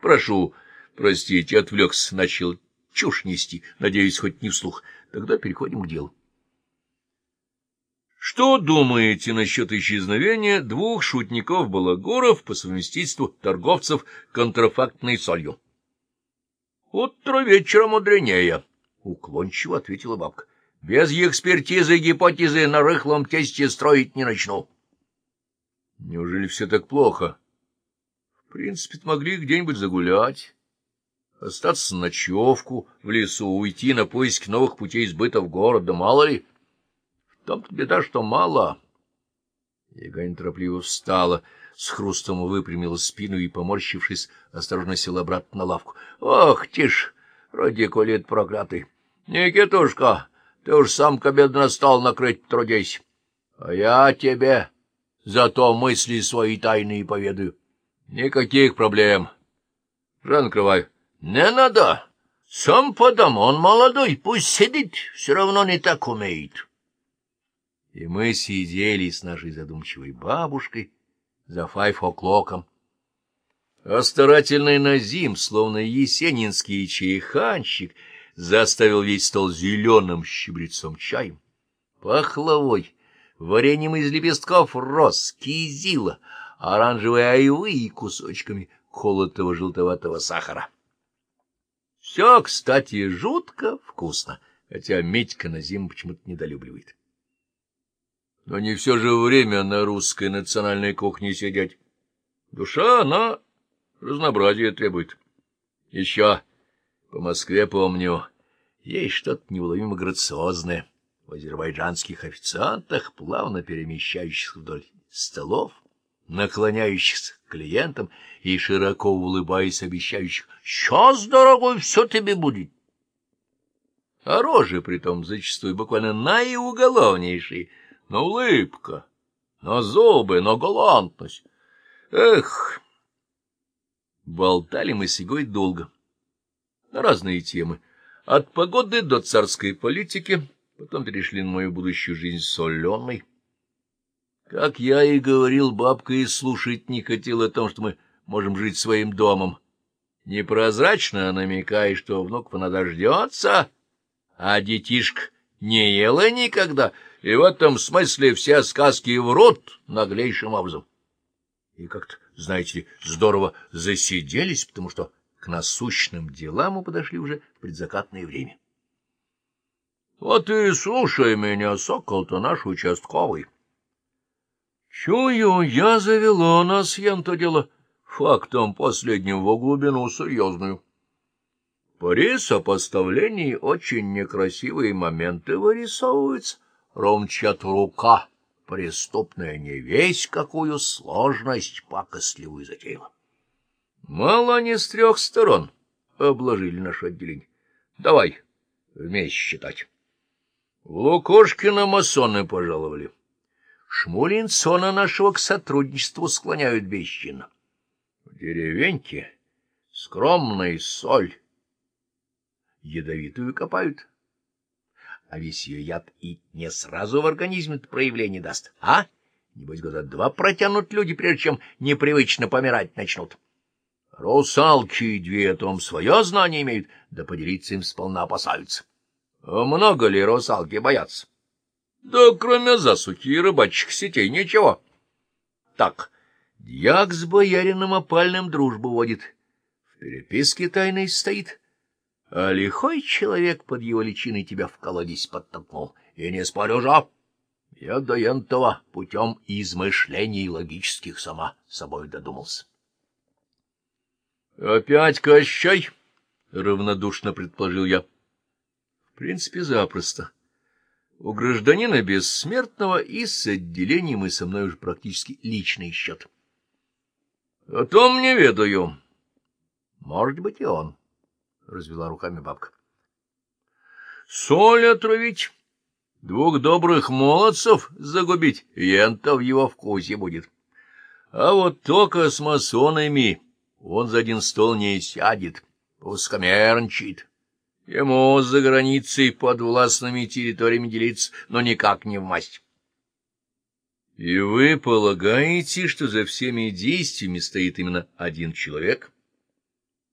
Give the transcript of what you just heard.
Прошу, простите, отвлекся, начал чушь нести, надеюсь, хоть не вслух. Тогда переходим к делу. Что думаете насчет исчезновения двух шутников-балагуров по совместительству торговцев контрафактной солью? — Утро вечера мудренее, — уклончиво ответила бабка. — Без экспертизы и гипотезы на рыхлом тесте строить не начну. — Неужели все так плохо? В принципе, могли где-нибудь загулять, остаться на ночевку в лесу, уйти на поиски новых путей сбыта в город, да мало ли том-то беда, что мало. Яга торопливо встала, с хрустом выпрямила спину и, поморщившись, осторожно села обратно на лавку. — Ох, тише, радикулит проклятый! Никитушка, ты уж сам к обеду на стол накрыть трудись. А я тебе зато мысли свои тайные поведаю. Никаких проблем. Жан, накрывай. Не надо. Сам подам, он молодой, пусть сидит, все равно не так умеет и мы сидели с нашей задумчивой бабушкой за файф-о'клоком. А старательный Назим, словно есенинский чайханщик, заставил весь стол зеленым щебрецом чаем, пахлавой, вареньем из лепестков роз, кизила, оранжевой айвы и кусочками колотого желтоватого сахара. Все, кстати, жутко вкусно, хотя Митька Назим почему-то недолюбливает но не все же время на русской национальной кухне сидеть. Душа, она разнообразие требует. Еще по Москве помню, есть что-то неуловимо грациозное в азербайджанских официантах, плавно перемещающихся вдоль столов, наклоняющихся к клиентам и широко улыбаясь, обещающих «Сейчас, дорогой, все тебе будет». А рожи, притом, зачастую буквально наиуголовнейшие — но улыбка, но зубы, но галантность. Эх! Болтали мы с Игой долго, на разные темы, от погоды до царской политики, потом перешли на мою будущую жизнь соленой. Как я и говорил, бабка и слушать не хотела о том, что мы можем жить своим домом. Непрозрачно намекая, что внук понадождется, а детишка не ела никогда — и в этом смысле все сказки врут наглейшим образом. И как-то, знаете здорово засиделись, потому что к насущным делам мы подошли уже в предзакатное время. Вот и слушай меня, сокол-то наш участковый. Чую, я завела нас, ян-то дело, фактом последним во глубину серьезную. При сопоставлении очень некрасивые моменты вырисовываются, ромчат рука преступная не весь какую сложность пакостливую затеяла. Мало не с трех сторон обложили наше отделение. Давай вместе считать. В Лукошкина масоны пожаловали. Шмулинцона нашего к сотрудничеству склоняют бесчинно. В деревеньке скромная соль ядовитую копают а весь ее яд и не сразу в организме проявление даст, а? Небось, года два протянут люди, прежде чем непривычно помирать начнут. Русалки две о том свое знание имеют, да поделиться им сполна опасаются. Много ли русалки боятся? Да кроме засухи и рыбачьих сетей ничего. Так, дьяк с боярином опальным дружбу водит, в переписке тайной стоит — а лихой человек под его личиной тебя в колодец подтолкнул. И не спорю же, я до ентова путем измышлений логических сама собой додумался. — Опять Кощай? — равнодушно предположил я. — В принципе, запросто. У гражданина бессмертного и с отделением и со мной уже практически личный счет. — О том не ведаю. Может быть, и он. —— развела руками бабка. — Соль отравить, двух добрых молодцев загубить, ента в его вкусе будет. А вот только с масонами он за один стол не сядет, ускомерничает. Ему за границей под властными территориями делиться, но никак не в масть. — И вы полагаете, что за всеми действиями стоит именно один человек? —